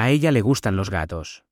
A ella le gustan los gatos.